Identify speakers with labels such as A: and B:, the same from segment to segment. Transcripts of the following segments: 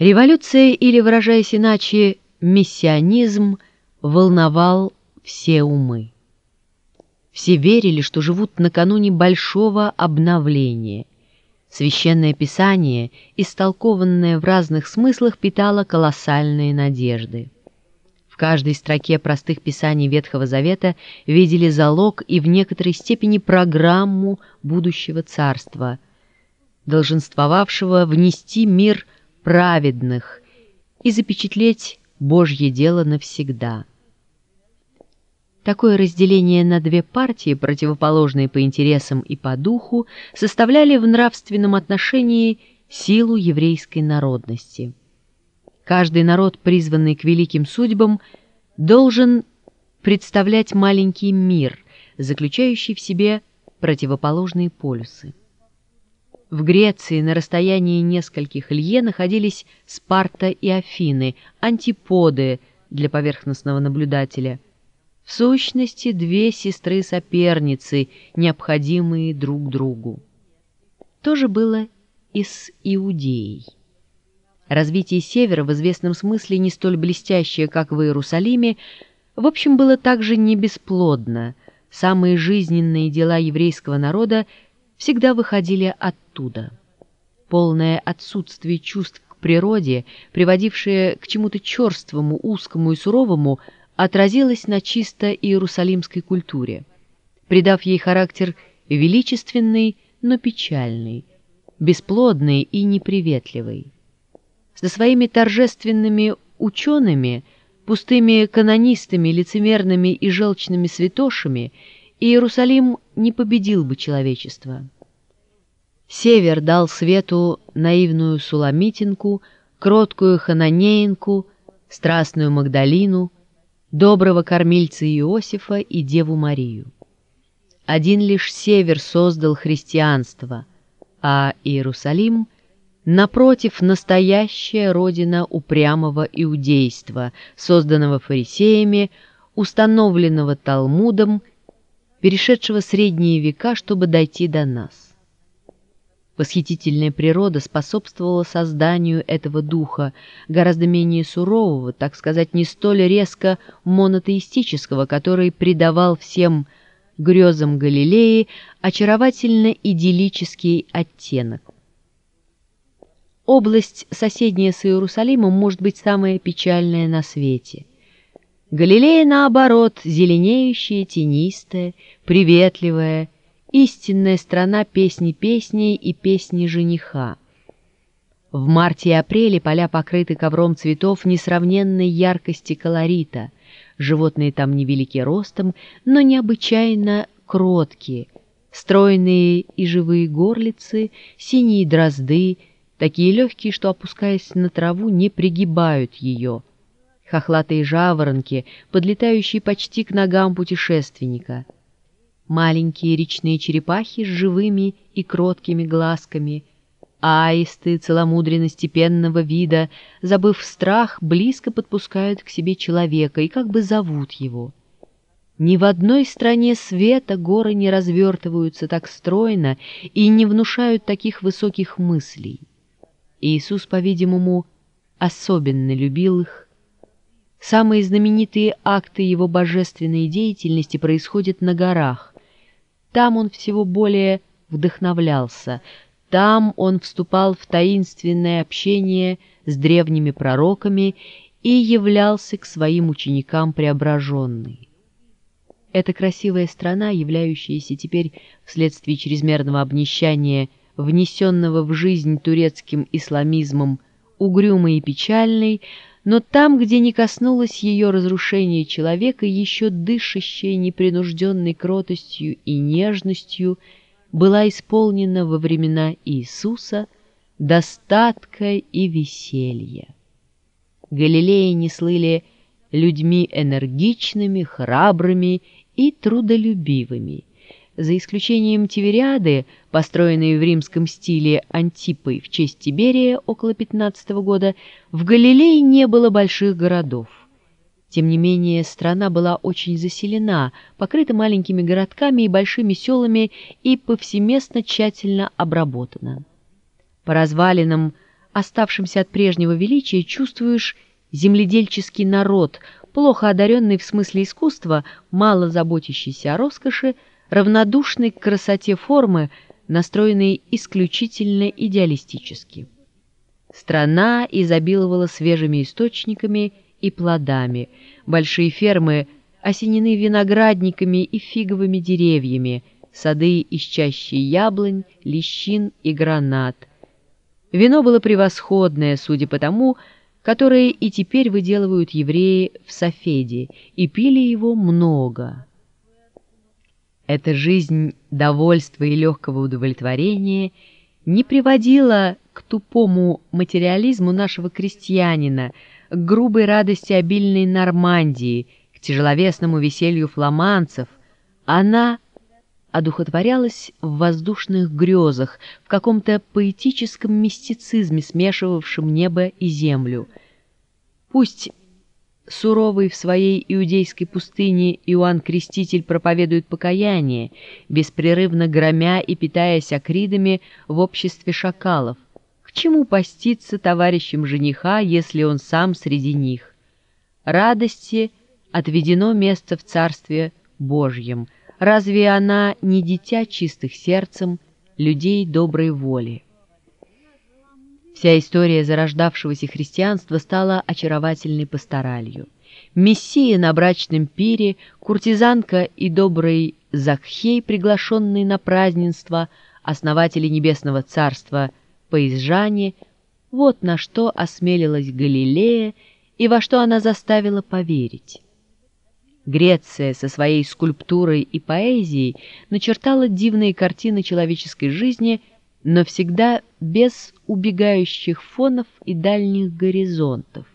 A: Революция, или, выражаясь иначе, миссионизм, волновал все умы. Все верили, что живут накануне большого обновления. Священное Писание, истолкованное в разных смыслах, питало колоссальные надежды. В каждой строке простых писаний Ветхого Завета видели залог и в некоторой степени программу будущего царства, долженствовавшего внести мир праведных и запечатлеть Божье дело навсегда. Такое разделение на две партии, противоположные по интересам и по духу, составляли в нравственном отношении силу еврейской народности. Каждый народ, призванный к великим судьбам, должен представлять маленький мир, заключающий в себе противоположные полюсы. В Греции на расстоянии нескольких лье находились Спарта и Афины, антиподы для поверхностного наблюдателя. В сущности, две сестры-соперницы, необходимые друг другу. То же было и с Иудеей. Развитие Севера в известном смысле не столь блестящее, как в Иерусалиме, в общем, было также не бесплодно. Самые жизненные дела еврейского народа всегда выходили оттуда. Полное отсутствие чувств к природе, приводившее к чему-то черствому, узкому и суровому, отразилось на чисто иерусалимской культуре, придав ей характер величественный, но печальный, бесплодный и неприветливый. Со своими торжественными учеными, пустыми канонистами, лицемерными и желчными святошами – Иерусалим не победил бы человечество. Север дал свету наивную суламитинку, кроткую хананеинку, страстную Магдалину, доброго кормильца Иосифа и Деву Марию. Один лишь север создал христианство, а Иерусалим, напротив, настоящая родина упрямого иудейства, созданного фарисеями, установленного Талмудом перешедшего средние века, чтобы дойти до нас. Восхитительная природа способствовала созданию этого духа, гораздо менее сурового, так сказать, не столь резко монотеистического, который придавал всем грезам Галилеи очаровательно идиллический оттенок. Область, соседняя с Иерусалимом, может быть самая печальная на свете. Галилея, наоборот, зеленеющая, тенистая, приветливая, истинная страна песни песней и песни жениха. В марте и апреле поля покрыты ковром цветов несравненной яркости колорита. Животные там невелики ростом, но необычайно кроткие. Стройные и живые горлицы, синие дрозды, такие легкие, что, опускаясь на траву, не пригибают ее — хохлатые жаворонки, подлетающие почти к ногам путешественника, маленькие речные черепахи с живыми и кроткими глазками, аисты целомудренно-степенного вида, забыв страх, близко подпускают к себе человека и как бы зовут его. Ни в одной стране света горы не развертываются так стройно и не внушают таких высоких мыслей. Иисус, по-видимому, особенно любил их, Самые знаменитые акты его божественной деятельности происходят на горах. Там он всего более вдохновлялся, там он вступал в таинственное общение с древними пророками и являлся к своим ученикам преображенный. Эта красивая страна, являющаяся теперь вследствие чрезмерного обнищания, внесенного в жизнь турецким исламизмом, угрюмой и печальной, но там, где не коснулось ее разрушения человека, еще дышащая непринужденной кротостью и нежностью, была исполнена во времена Иисуса достатка и веселья. Галилеи не слыли людьми энергичными, храбрыми и трудолюбивыми – за исключением Тивериады, построенной в римском стиле Антипой в честь Тиберия около 15 года, в Галилее не было больших городов. Тем не менее, страна была очень заселена, покрыта маленькими городками и большими селами и повсеместно тщательно обработана. По развалинам оставшемся от прежнего величия, чувствуешь земледельческий народ, плохо одаренный в смысле искусства, мало заботящийся о роскоши, равнодушный к красоте формы, настроенный исключительно идеалистически. Страна изобиловала свежими источниками и плодами, большие фермы осенены виноградниками и фиговыми деревьями, сады из яблонь, лещин и гранат. Вино было превосходное, судя по тому, которое и теперь выделывают евреи в Софеде, и пили его много. Эта жизнь довольства и легкого удовлетворения не приводила к тупому материализму нашего крестьянина, к грубой радости обильной Нормандии, к тяжеловесному веселью фламандцев. Она одухотворялась в воздушных грезах, в каком-то поэтическом мистицизме, смешивавшем небо и землю. Пусть суровый в своей иудейской пустыне Иоанн Креститель проповедует покаяние, беспрерывно громя и питаясь акридами в обществе шакалов. К чему поститься товарищам жениха, если он сам среди них? Радости отведено место в Царстве Божьем — Разве она не дитя чистых сердцем, людей доброй воли? Вся история зарождавшегося христианства стала очаровательной пасторалью. Мессия на брачном пире, куртизанка и добрый Заххей, приглашенный на празднество, основатели Небесного Царства, поезжане, вот на что осмелилась Галилея и во что она заставила поверить. Греция со своей скульптурой и поэзией начертала дивные картины человеческой жизни, но всегда без убегающих фонов и дальних горизонтов.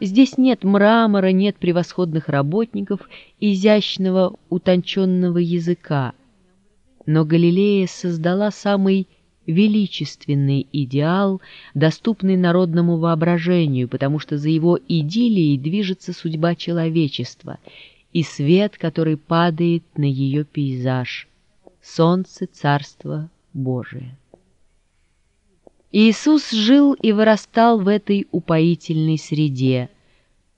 A: Здесь нет мрамора, нет превосходных работников, изящного утонченного языка. Но Галилея создала самый величественный идеал, доступный народному воображению, потому что за его идиллией движется судьба человечества — и свет, который падает на ее пейзаж, солнце Царства Божие. Иисус жил и вырастал в этой упоительной среде.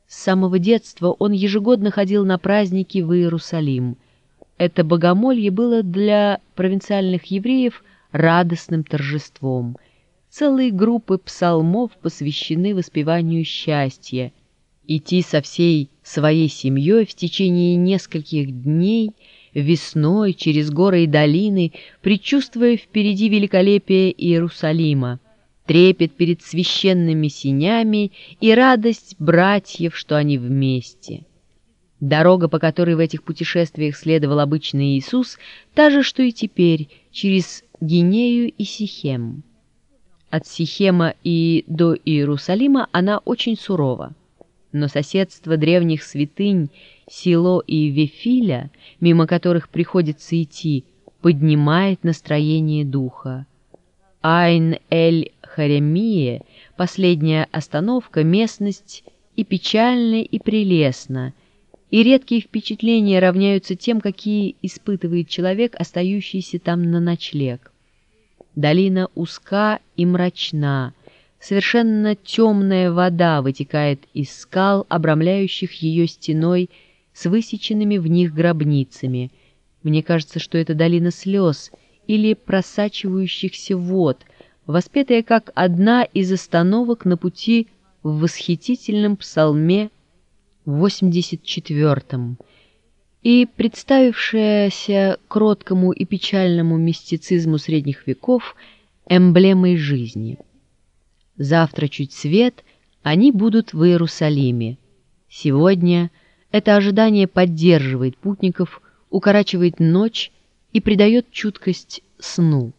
A: С самого детства он ежегодно ходил на праздники в Иерусалим. Это богомолье было для провинциальных евреев радостным торжеством. Целые группы псалмов посвящены воспеванию счастья. Идти со всей своей семьей в течение нескольких дней, весной, через горы и долины, предчувствуя впереди великолепие Иерусалима, трепет перед священными синями и радость братьев, что они вместе. Дорога, по которой в этих путешествиях следовал обычный Иисус, та же, что и теперь, через Гинею и Сихем. От Сихема и до Иерусалима она очень сурова но соседство древних святынь Сило и Вефиля, мимо которых приходится идти, поднимает настроение духа. Айн-эль-Харемия, последняя остановка, местность и печальна, и прелестна, и редкие впечатления равняются тем, какие испытывает человек, остающийся там на ночлег. Долина узка и мрачна, Совершенно темная вода вытекает из скал, обрамляющих ее стеной с высеченными в них гробницами. Мне кажется, что это долина слез или просачивающихся вод, воспетая как одна из остановок на пути в восхитительном псалме 84-м и представившаяся кроткому и печальному мистицизму средних веков эмблемой жизни. Завтра чуть свет, они будут в Иерусалиме. Сегодня это ожидание поддерживает путников, укорачивает ночь и придает чуткость сну.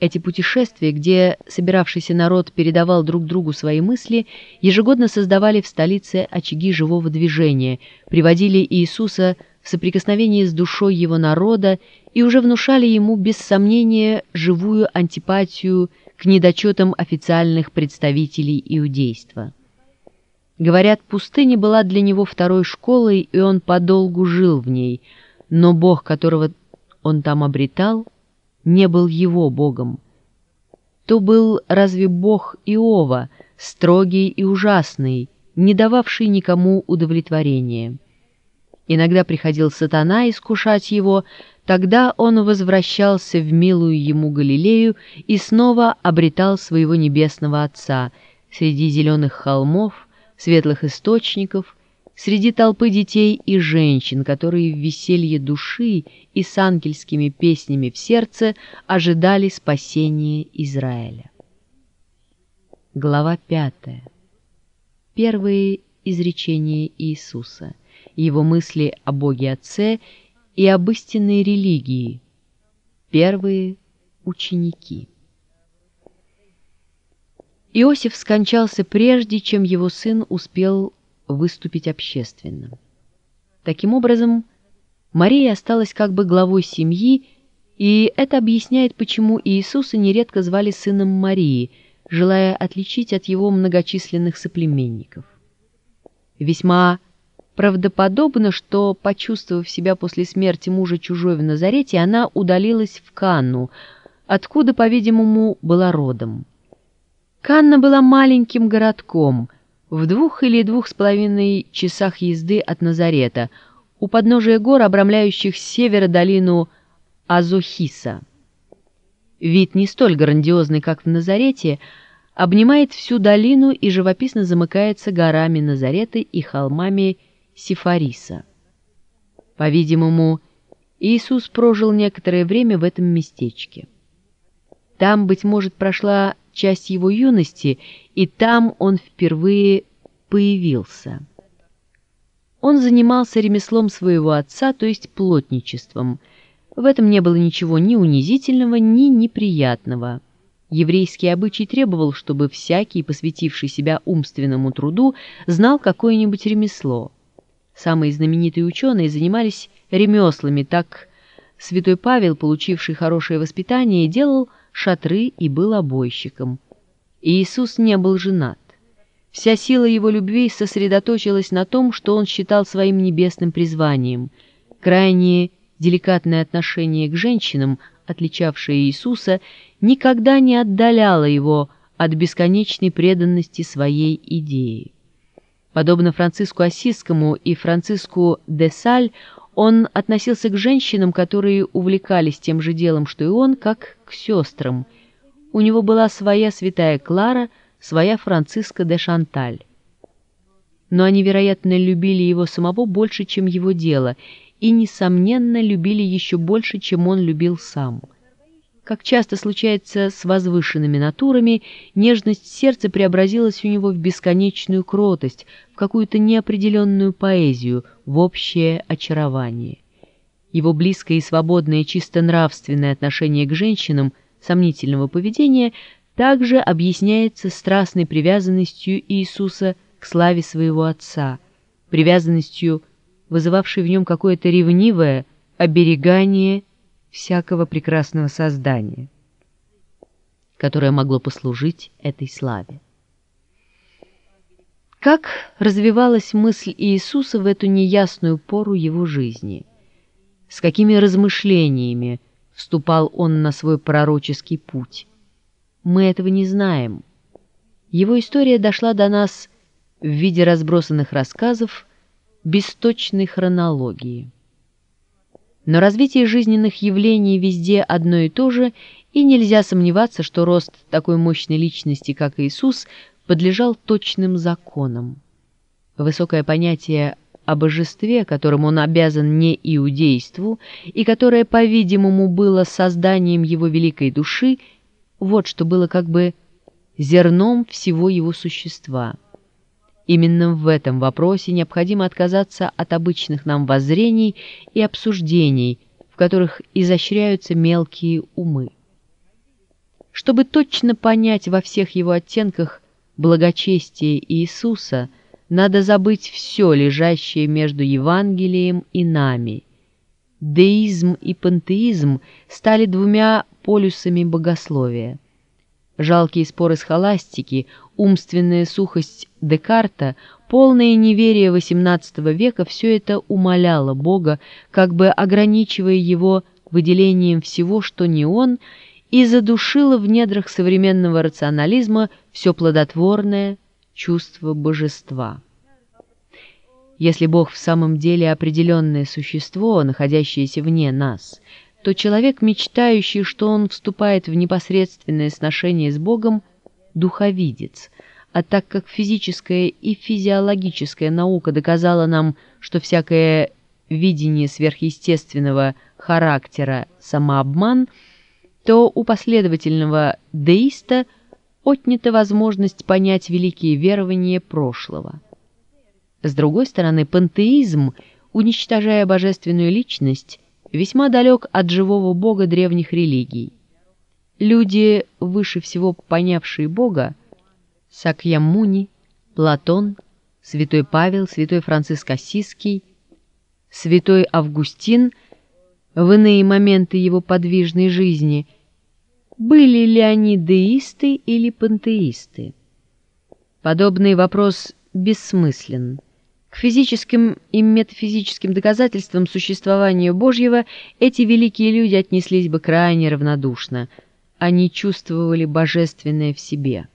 A: Эти путешествия, где собиравшийся народ передавал друг другу свои мысли, ежегодно создавали в столице очаги живого движения, приводили Иисуса в соприкосновение с душой его народа и уже внушали ему без сомнения живую антипатию к недочетам официальных представителей иудейства. Говорят, пустыня была для него второй школой, и он подолгу жил в ней, но Бог, которого он там обретал, не был его Богом. то был разве бог Иова, строгий и ужасный, не дававший никому удовлетворения. Иногда приходил сатана искушать его, тогда он возвращался в милую ему Галилею и снова обретал своего небесного Отца среди зеленых холмов, светлых источников, среди толпы детей и женщин, которые в веселье души и с ангельскими песнями в сердце ожидали спасения Израиля. Глава пятая. Первые изречения Иисуса, его мысли о Боге Отце и об истинной религии. Первые ученики. Иосиф скончался прежде, чем его сын успел выступить общественно. Таким образом, Мария осталась как бы главой семьи, и это объясняет, почему Иисуса нередко звали сыном Марии, желая отличить от его многочисленных соплеменников. Весьма правдоподобно, что, почувствовав себя после смерти мужа чужой в Назарете, она удалилась в Канну, откуда, по-видимому, была родом. Канна была маленьким городком, в двух или двух с половиной часах езды от Назарета, у подножия гор, обрамляющих с севера долину Азохиса. Вид не столь грандиозный, как в Назарете, обнимает всю долину и живописно замыкается горами Назарета и холмами Сифариса. По-видимому, Иисус прожил некоторое время в этом местечке. Там, быть может, прошла часть его юности, и там он впервые появился. Он занимался ремеслом своего отца, то есть плотничеством. В этом не было ничего ни унизительного, ни неприятного. Еврейский обычай требовал, чтобы всякий, посвятивший себя умственному труду, знал какое-нибудь ремесло. Самые знаменитые ученые занимались ремеслами, так святой Павел, получивший хорошее воспитание, делал – шатры и был обойщиком. Иисус не был женат. Вся сила его любви сосредоточилась на том, что он считал своим небесным призванием. Крайне деликатное отношение к женщинам, отличавшее Иисуса, никогда не отдаляло его от бесконечной преданности своей идеи. Подобно Франциску Осискому и Франциску де Саль, он относился к женщинам, которые увлекались тем же делом, что и он, как к сестрам. У него была своя святая Клара, своя Франциска де Шанталь. Но они, вероятно, любили его самого больше, чем его дело, и, несомненно, любили еще больше, чем он любил сам. Как часто случается с возвышенными натурами, нежность сердца преобразилась у него в бесконечную кротость, в какую-то неопределенную поэзию, в общее очарование. Его близкое и свободное чисто нравственное отношение к женщинам сомнительного поведения также объясняется страстной привязанностью Иисуса к славе своего Отца, привязанностью, вызывавшей в нем какое-то ревнивое оберегание всякого прекрасного создания, которое могло послужить этой славе. Как развивалась мысль Иисуса в эту неясную пору его жизни? С какими размышлениями вступал он на свой пророческий путь? Мы этого не знаем. Его история дошла до нас в виде разбросанных рассказов, без точной хронологии. Но развитие жизненных явлений везде одно и то же, и нельзя сомневаться, что рост такой мощной личности, как Иисус, подлежал точным законам. Высокое понятие о божестве, которому он обязан не иудейству, и которое, по-видимому, было созданием его великой души, вот что было как бы зерном всего его существа – Именно в этом вопросе необходимо отказаться от обычных нам воззрений и обсуждений, в которых изощряются мелкие умы. Чтобы точно понять во всех его оттенках благочестие Иисуса, надо забыть все, лежащее между Евангелием и нами. Деизм и пантеизм стали двумя полюсами богословия. Жалкие споры схоластики, умственная сухость Декарта, полное неверие XVIII века – все это умоляло Бога, как бы ограничивая его выделением всего, что не он, и задушила в недрах современного рационализма все плодотворное чувство божества. Если Бог в самом деле определенное существо, находящееся вне нас, то человек, мечтающий, что он вступает в непосредственное сношение с Богом, духовидец, а так как физическая и физиологическая наука доказала нам, что всякое видение сверхъестественного характера самообман, то у последовательного деиста отнята возможность понять великие верования прошлого. С другой стороны, пантеизм, уничтожая божественную личность, весьма далек от живого бога древних религий. Люди, выше всего понявшие бога, Сакьямуни, Платон, святой Павел, святой Франциск Осиский, святой Августин в иные моменты его подвижной жизни, были ли они деисты или пантеисты? Подобный вопрос бессмыслен. К физическим и метафизическим доказательствам существования Божьего эти великие люди отнеслись бы крайне равнодушно. Они чувствовали божественное в себе.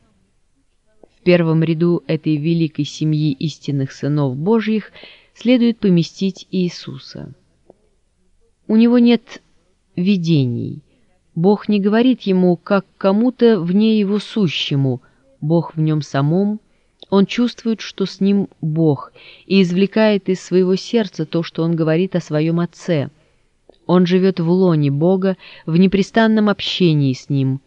A: В первом ряду этой великой семьи истинных сынов Божьих следует поместить Иисуса. У него нет видений. Бог не говорит ему, как кому-то вне его сущему, Бог в нем самом – он чувствует, что с ним Бог, и извлекает из своего сердца то, что он говорит о своем Отце. Он живет в лоне Бога, в непрестанном общении с Ним.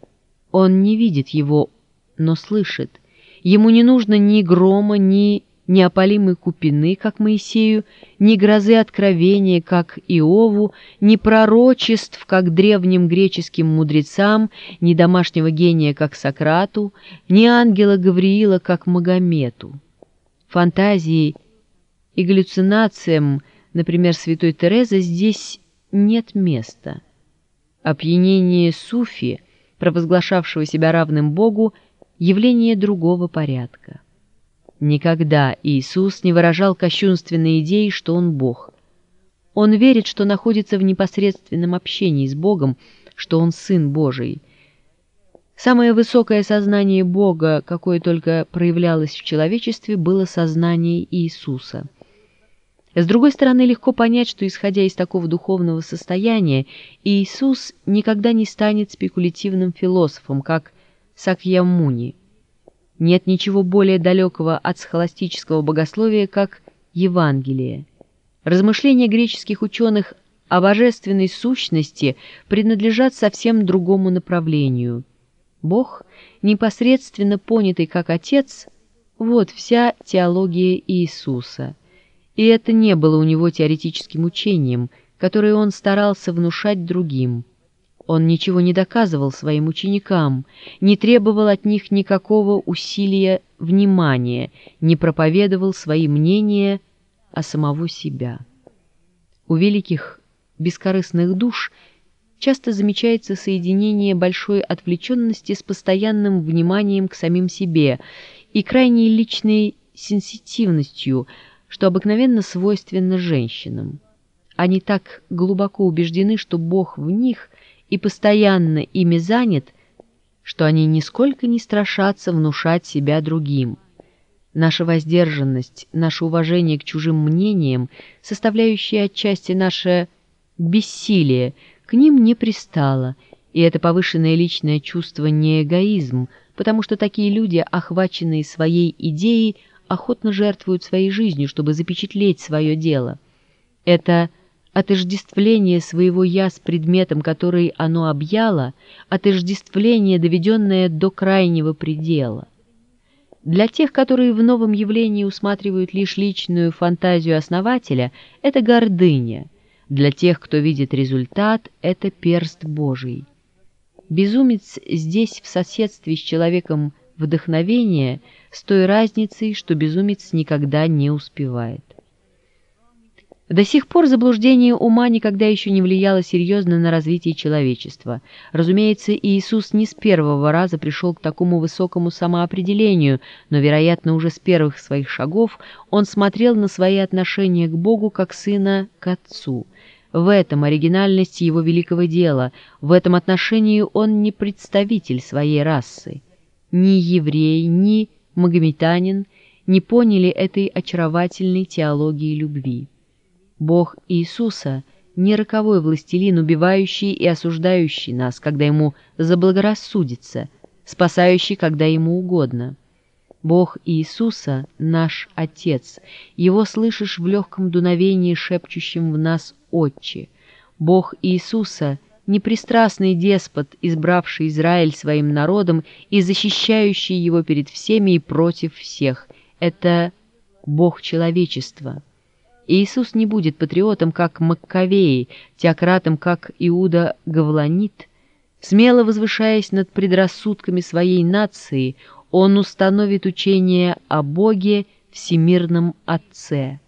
A: Он не видит Его, но слышит. Ему не нужно ни грома, ни неопалимой купины, как Моисею, ни грозы откровения, как Иову, ни пророчеств, как древним греческим мудрецам, ни домашнего гения, как Сократу, ни ангела Гавриила, как Магомету. Фантазии и галлюцинациям, например, святой Терезы, здесь нет места. Опьянение суфи, провозглашавшего себя равным Богу, явление другого порядка. Никогда Иисус не выражал кощунственной идеи, что Он Бог. Он верит, что находится в непосредственном общении с Богом, что Он Сын Божий. Самое высокое сознание Бога, какое только проявлялось в человечестве, было сознание Иисуса. С другой стороны, легко понять, что, исходя из такого духовного состояния, Иисус никогда не станет спекулятивным философом, как Сакьямуни – нет ничего более далекого от схоластического богословия, как Евангелие. Размышления греческих ученых о божественной сущности принадлежат совсем другому направлению. Бог, непосредственно понятый как Отец, вот вся теология Иисуса. И это не было у него теоретическим учением, которое он старался внушать другим – он ничего не доказывал своим ученикам, не требовал от них никакого усилия внимания, не проповедовал свои мнения о самого себя. У великих бескорыстных душ часто замечается соединение большой отвлеченности с постоянным вниманием к самим себе и крайней личной сенситивностью, что обыкновенно свойственно женщинам. Они так глубоко убеждены, что Бог в них и постоянно ими занят, что они нисколько не страшатся внушать себя другим. Наша воздержанность, наше уважение к чужим мнениям, составляющие отчасти наше бессилие, к ним не пристало, и это повышенное личное чувство не эгоизм, потому что такие люди, охваченные своей идеей, охотно жертвуют своей жизнью, чтобы запечатлеть свое дело. Это – отождествление своего «я» с предметом, который оно объяло, отождествление, доведенное до крайнего предела. Для тех, которые в новом явлении усматривают лишь личную фантазию основателя, это гордыня. Для тех, кто видит результат, это перст Божий. Безумец здесь в соседстве с человеком вдохновения с той разницей, что безумец никогда не успевает. До сих пор заблуждение ума никогда еще не влияло серьезно на развитие человечества. Разумеется, Иисус не с первого раза пришел к такому высокому самоопределению, но, вероятно, уже с первых своих шагов он смотрел на свои отношения к Богу как сына к Отцу. В этом оригинальность его великого дела, в этом отношении он не представитель своей расы. Ни еврей, ни магометанин не поняли этой очаровательной теологии любви. Бог Иисуса — не роковой властелин, убивающий и осуждающий нас, когда ему заблагорассудится, спасающий, когда ему угодно. Бог Иисуса — наш Отец, Его слышишь в легком дуновении, шепчущем в нас «Отче». Бог Иисуса — непристрастный деспот, избравший Израиль своим народом и защищающий его перед всеми и против всех. Это Бог человечества. Иисус не будет патриотом, как Маккавей, теократом, как Иуда Гавланит. Смело возвышаясь над предрассудками своей нации, он установит учение о Боге, Всемирном Отце.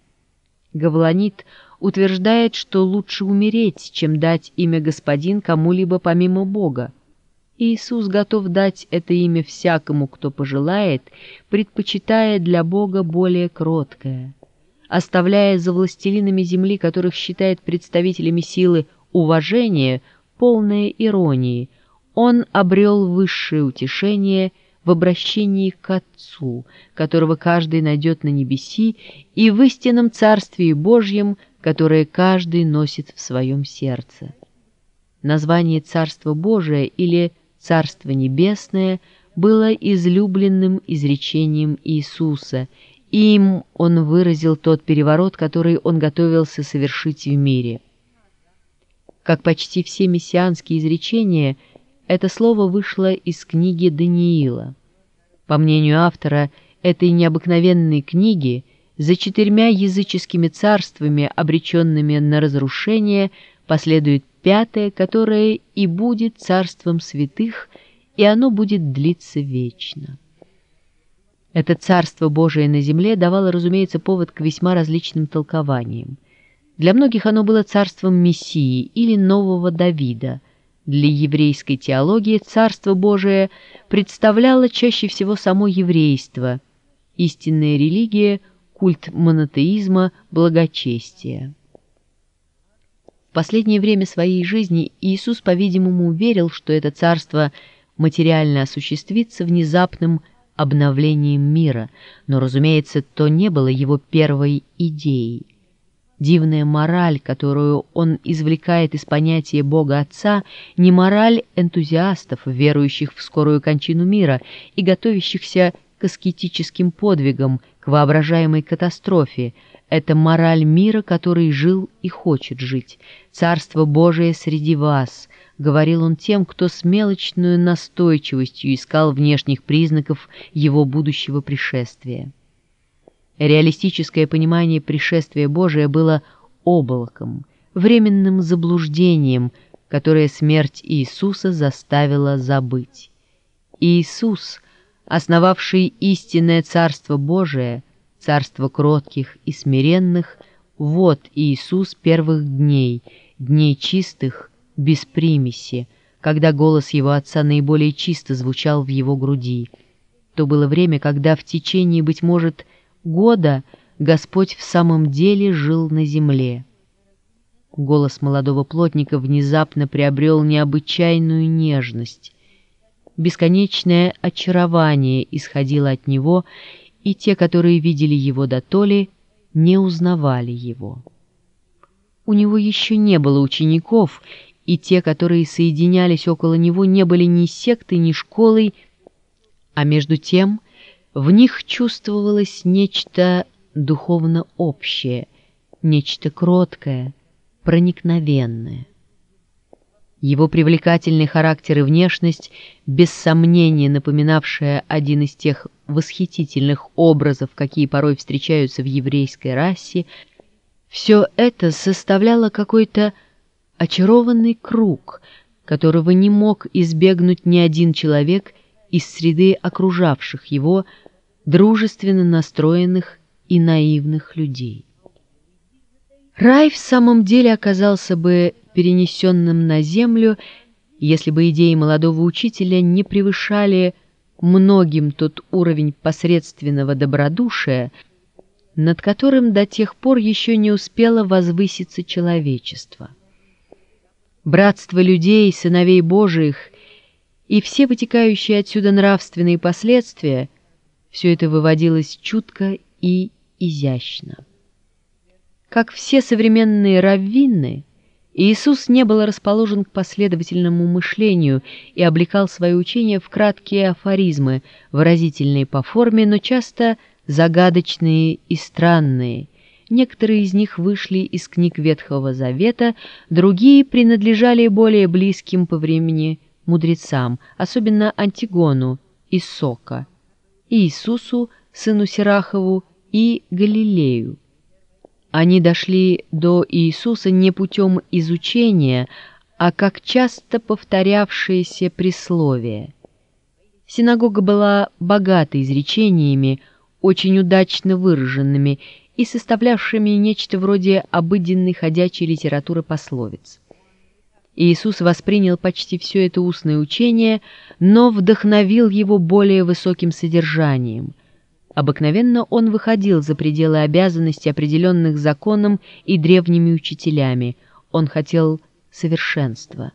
A: Гавланит утверждает, что лучше умереть, чем дать имя Господин кому-либо помимо Бога. Иисус готов дать это имя всякому, кто пожелает, предпочитая для Бога более кроткое. Оставляя за властелинами земли, которых считает представителями силы, уважение, полное иронии, он обрел высшее утешение – в обращении к Отцу, которого каждый найдет на небеси, и в истинном Царствии Божьем, которое каждый носит в своем сердце. Название Царство Божие или Царство Небесное было излюбленным изречением Иисуса, им он выразил тот переворот, который он готовился совершить в мире. Как почти все мессианские изречения – это слово вышло из книги Даниила. По мнению автора этой необыкновенной книги, за четырьмя языческими царствами, обреченными на разрушение, последует пятое, которое и будет царством святых, и оно будет длиться вечно. Это царство Божие на земле давало, разумеется, повод к весьма различным толкованиям. Для многих оно было царством Мессии или нового Давида – для еврейской теологии Царство Божие представляло чаще всего само еврейство, истинная религия, культ монотеизма, благочестия. В последнее время своей жизни Иисус, по-видимому, верил, что это царство материально осуществится внезапным обновлением мира, но, разумеется, то не было его первой идеей. Дивная мораль, которую он извлекает из понятия Бога Отца, не мораль энтузиастов, верующих в скорую кончину мира и готовящихся к аскетическим подвигам, к воображаемой катастрофе. Это мораль мира, который жил и хочет жить. «Царство Божие среди вас», — говорил он тем, кто с мелочной настойчивостью искал внешних признаков его будущего пришествия. Реалистическое понимание пришествия Божия было облаком, временным заблуждением, которое смерть Иисуса заставила забыть. Иисус, основавший истинное Царство Божие, Царство кротких и смиренных, вот Иисус первых дней, дней чистых, без примеси, когда голос его Отца наиболее чисто звучал в его груди. То было время, когда в течение, быть может, года Господь в самом деле жил на земле. Голос молодого плотника внезапно приобрел необычайную нежность. Бесконечное очарование исходило от него, и те, которые видели его до толи, не узнавали его. У него еще не было учеников, и те, которые соединялись около него, не были ни сектой, ни школой, а между тем в них чувствовалось нечто духовно общее, нечто кроткое, проникновенное. Его привлекательный характер и внешность, без сомнения напоминавшая один из тех восхитительных образов, какие порой встречаются в еврейской расе, все это составляло какой-то очарованный круг, которого не мог избегнуть ни один человек из среды окружавших его, дружественно настроенных и наивных людей. Рай в самом деле оказался бы перенесенным на землю, если бы идеи молодого учителя не превышали многим тот уровень посредственного добродушия, над которым до тех пор еще не успело возвыситься человечество. Братство людей, сыновей Божиих и все вытекающие отсюда нравственные последствия – все это выводилось чутко и изящно. Как все современные раввины, Иисус не был расположен к последовательному мышлению и облекал свои учения в краткие афоризмы, выразительные по форме, но часто загадочные и странные. Некоторые из них вышли из книг Ветхого Завета, другие принадлежали более близким по времени мудрецам, особенно Антигону из Сока, Иисусу, сыну Сирахову, и Галилею. Они дошли до Иисуса не путем изучения, а как часто повторявшееся присловие. Синагога была богата изречениями, очень удачно выраженными и составлявшими нечто вроде обыденной ходячей литературы пословиц. Иисус воспринял почти все это устное учение, но вдохновил его более высоким содержанием. Обыкновенно он выходил за пределы обязанностей, определенных законом и древними учителями. Он хотел совершенства.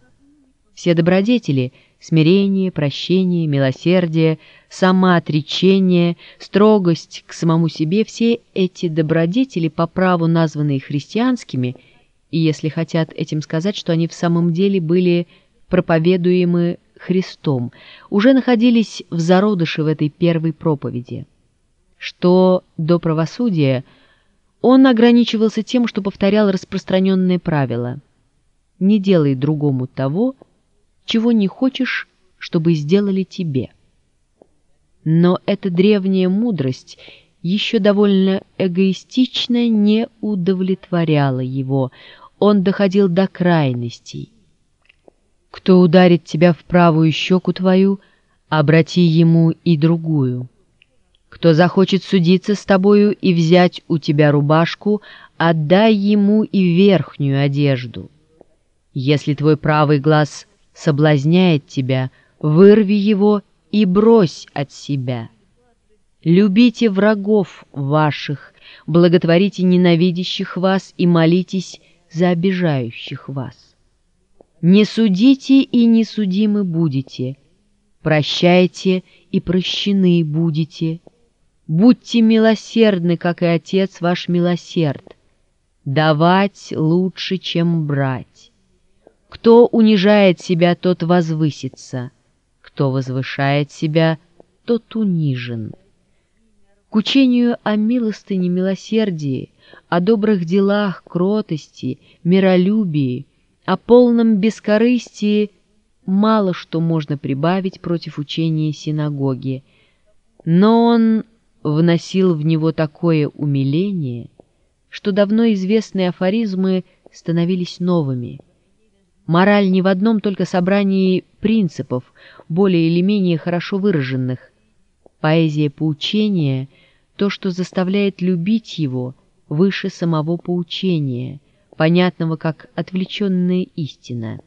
A: Все добродетели — смирение, прощение, милосердие, самоотречение, строгость к самому себе — все эти добродетели, по праву названные христианскими — и если хотят этим сказать, что они в самом деле были проповедуемы Христом, уже находились в зародыше в этой первой проповеди. Что до правосудия, он ограничивался тем, что повторял распространенные правила. «Не делай другому того, чего не хочешь, чтобы сделали тебе». Но эта древняя мудрость еще довольно эгоистично не удовлетворяла его, он доходил до крайностей. Кто ударит тебя в правую щеку твою, обрати ему и другую. Кто захочет судиться с тобою и взять у тебя рубашку, отдай ему и верхнюю одежду. Если твой правый глаз соблазняет тебя, вырви его и брось от себя. Любите врагов ваших, благотворите ненавидящих вас и молитесь за обижающих вас. Не судите и не судимы будете, прощайте и прощены будете. Будьте милосердны, как и Отец ваш милосерд. Давать лучше, чем брать. Кто унижает себя, тот возвысится, кто возвышает себя, тот унижен. К учению о милостыне милосердии, о добрых делах, кротости, миролюбии, о полном бескорыстии мало что можно прибавить против учения синагоги, но он вносил в него такое умиление, что давно известные афоризмы становились новыми. Мораль не в одном только собрании принципов, более или менее хорошо выраженных. Поэзия поучения — то, что заставляет любить его выше самого поучения, понятного как отвлеченная истина.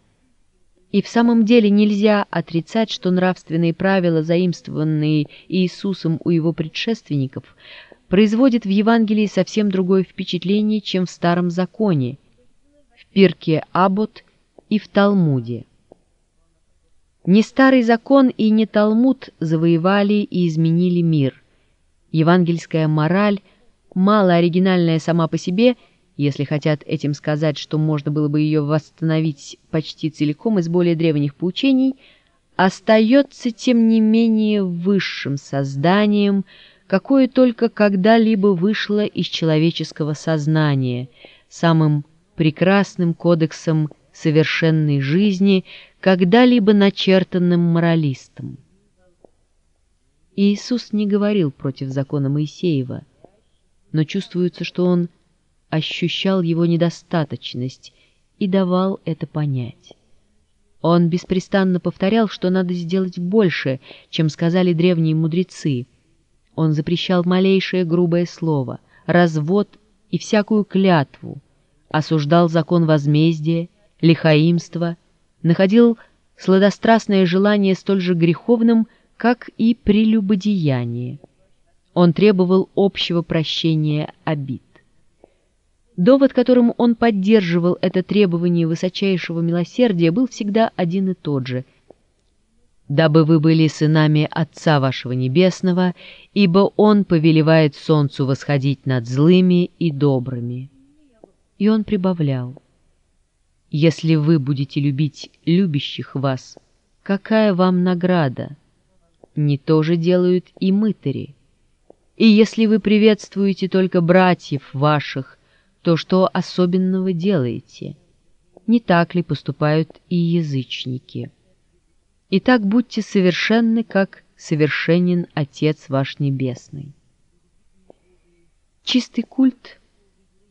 A: И в самом деле нельзя отрицать, что нравственные правила, заимствованные Иисусом у его предшественников, производят в Евангелии совсем другое впечатление, чем в Старом Законе, в Пирке Абот и в Талмуде. Не Старый Закон и не Талмуд завоевали и изменили мир. Евангельская мораль, мало оригинальная сама по себе, если хотят этим сказать, что можно было бы ее восстановить почти целиком из более древних поучений, остается, тем не менее, высшим созданием, какое только когда-либо вышло из человеческого сознания, самым прекрасным кодексом совершенной жизни, когда-либо начертанным моралистом. Иисус не говорил против закона Моисеева, но чувствуется, что он ощущал его недостаточность и давал это понять. Он беспрестанно повторял, что надо сделать больше, чем сказали древние мудрецы. Он запрещал малейшее грубое слово, развод и всякую клятву, осуждал закон возмездия, лихаимства, находил сладострастное желание столь же греховным, как и прелюбодеяние. Он требовал общего прощения обид. Довод, которым он поддерживал это требование высочайшего милосердия, был всегда один и тот же. «Дабы вы были сынами Отца вашего Небесного, ибо Он повелевает солнцу восходить над злыми и добрыми». И он прибавлял, «Если вы будете любить любящих вас, какая вам награда? Не то же делают и мытари. И если вы приветствуете только братьев ваших, то что особенного делаете? Не так ли поступают и язычники? Итак, будьте совершенны, как совершенен Отец ваш Небесный. Чистый культ,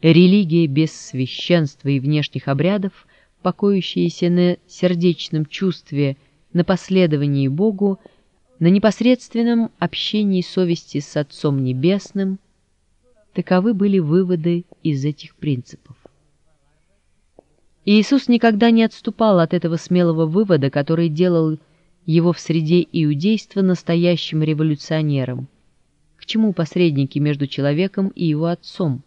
A: религия без священства и внешних обрядов, покоящаяся на сердечном чувстве, на последовании Богу, на непосредственном общении совести с Отцом Небесным – Таковы были выводы из этих принципов. Иисус никогда не отступал от этого смелого вывода, который делал его в среде иудейства настоящим революционером. К чему посредники между человеком и его отцом?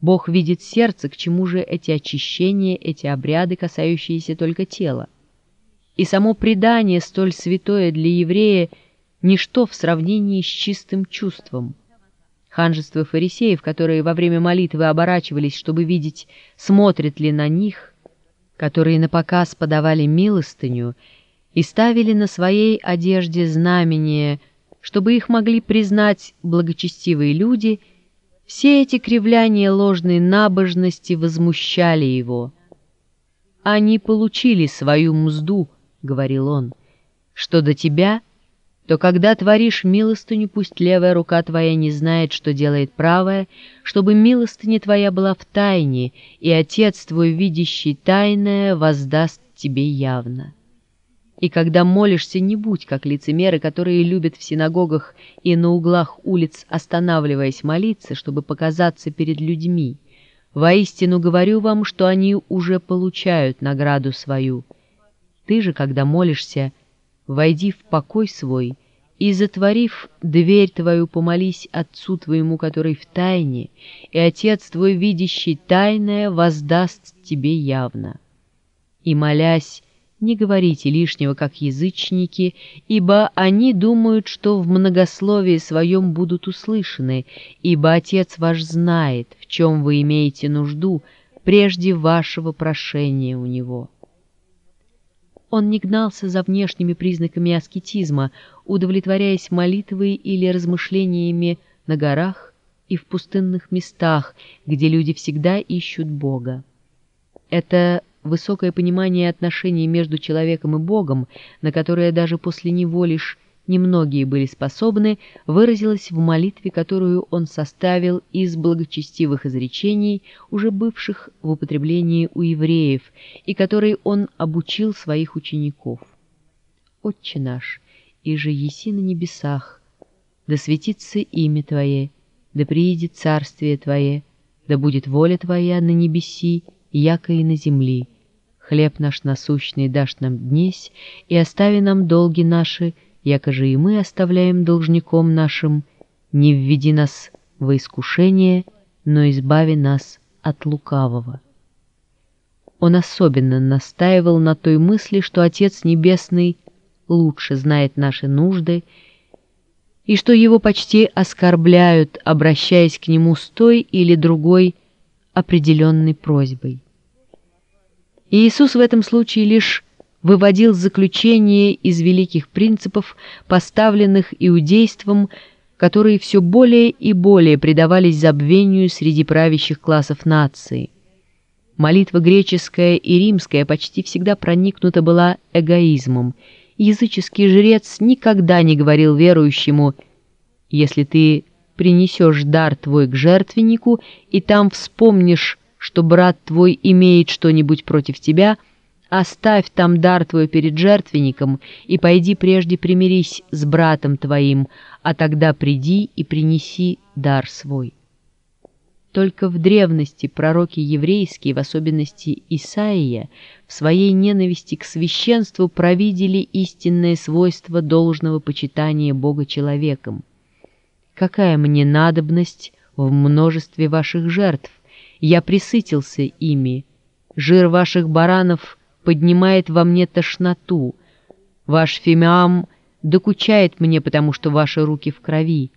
A: Бог видит сердце, к чему же эти очищения, эти обряды, касающиеся только тела? И само предание, столь святое для еврея, ничто в сравнении с чистым чувством – Ханжество фарисеев, которые во время молитвы оборачивались, чтобы видеть, смотрит ли на них, которые на показ подавали милостыню и ставили на своей одежде знамение, чтобы их могли признать благочестивые люди, все эти кривляния ложной набожности возмущали его. «Они получили свою мзду», — говорил он, — «что до тебя — то когда творишь милостыню, пусть левая рука твоя не знает, что делает правая, чтобы милостыня твоя была в тайне, и Отец твой, видящий тайное, воздаст тебе явно. И когда молишься, не будь как лицемеры, которые любят в синагогах и на углах улиц, останавливаясь молиться, чтобы показаться перед людьми. Воистину говорю вам, что они уже получают награду свою. Ты же, когда молишься, войди в покой свой и, затворив дверь твою, помолись Отцу твоему, который в тайне, и Отец твой, видящий тайное, воздаст тебе явно. И, молясь, не говорите лишнего, как язычники, ибо они думают, что в многословии своем будут услышаны, ибо Отец ваш знает, в чем вы имеете нужду, прежде вашего прошения у Него. Он не гнался за внешними признаками аскетизма, удовлетворяясь молитвой или размышлениями на горах и в пустынных местах, где люди всегда ищут Бога. Это высокое понимание отношений между человеком и Богом, на которое даже после него лишь немногие были способны, выразилось в молитве, которую он составил из благочестивых изречений, уже бывших в употреблении у евреев, и которой он обучил своих учеников. «Отче наш, и же еси на небесах, да светится имя Твое, да приидет царствие Твое, да будет воля Твоя на небеси, яко и на земли. Хлеб наш насущный дашь нам днесь, и остави нам долги наши, якоже и мы оставляем должником нашим, не введи нас во искушение, но избави нас от лукавого. Он особенно настаивал на той мысли, что Отец Небесный лучше знает наши нужды, и что его почти оскорбляют, обращаясь к нему с той или другой определенной просьбой. И Иисус в этом случае лишь выводил заключение из великих принципов, поставленных иудейством, которые все более и более предавались забвению среди правящих классов нации. Молитва греческая и римская почти всегда проникнута была эгоизмом. Языческий жрец никогда не говорил верующему «Если ты принесешь дар твой к жертвеннику и там вспомнишь, что брат твой имеет что-нибудь против тебя», Оставь там дар твой перед жертвенником, и пойди прежде примирись с братом твоим, а тогда приди и принеси дар свой. Только в древности пророки еврейские, в особенности Исаия, в своей ненависти к священству провидели истинное свойство должного почитания Бога человеком. какая мне надобность в множестве ваших жертв? Я присытился ими. Жир ваших баранов поднимает во мне тошноту. Ваш фимиам докучает мне, потому что ваши руки в крови.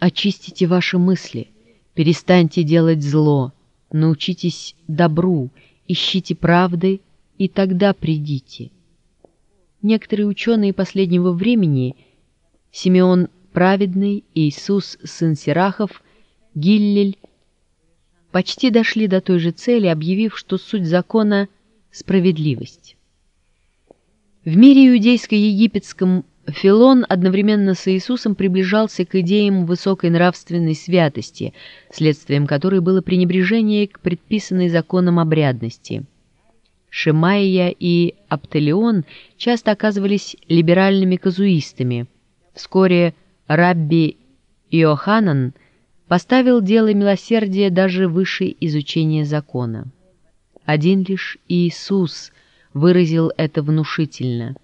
A: Очистите ваши мысли, перестаньте делать зло, научитесь добру, ищите правды, и тогда придите. Некоторые ученые последнего времени, Симеон Праведный, Иисус, сын Сирахов, Гиллель, почти дошли до той же цели, объявив, что суть закона — справедливость. В мире иудейско-египетском Филон одновременно с Иисусом приближался к идеям высокой нравственной святости, следствием которой было пренебрежение к предписанной законам обрядности. Шимаия и Аптелион часто оказывались либеральными казуистами. Вскоре Рабби Иоханан поставил дело милосердия даже выше изучения закона. Один лишь Иисус выразил это внушительно.